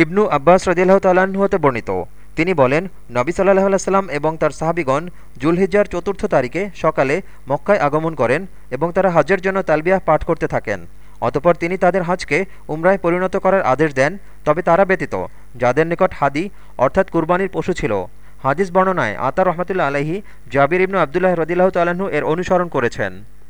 ইবনু আব্বাস রদিল্লাহ তাল্লাহ্ন হতে বর্ণিত। তিনি বলেন, নবী সাল্লাহ আলাইসাল্লাম এবং তার সাহাবিগণ জুলহিজ্জার চতুর্থ তারিখে সকালে মক্কায় আগমন করেন এবং তারা হজের জন্য তালবিয়াহ পাঠ করতে থাকেন। অতপর তিনি তাদের হজকে উমরায় পরিণত করার আদেশ দেন, তবে তারা ব্যতীত, যাদের নিকট হাদি, অর্থাৎ কুরবানির পশু ছিল, হাদিস বর্ণনায় আতা রহমতুল্লা আলহি জাবির ইবনু আবদুল্লাহ রদিল্লাহ তাল্লাহ্ন এর অনুসরণ করেছেন।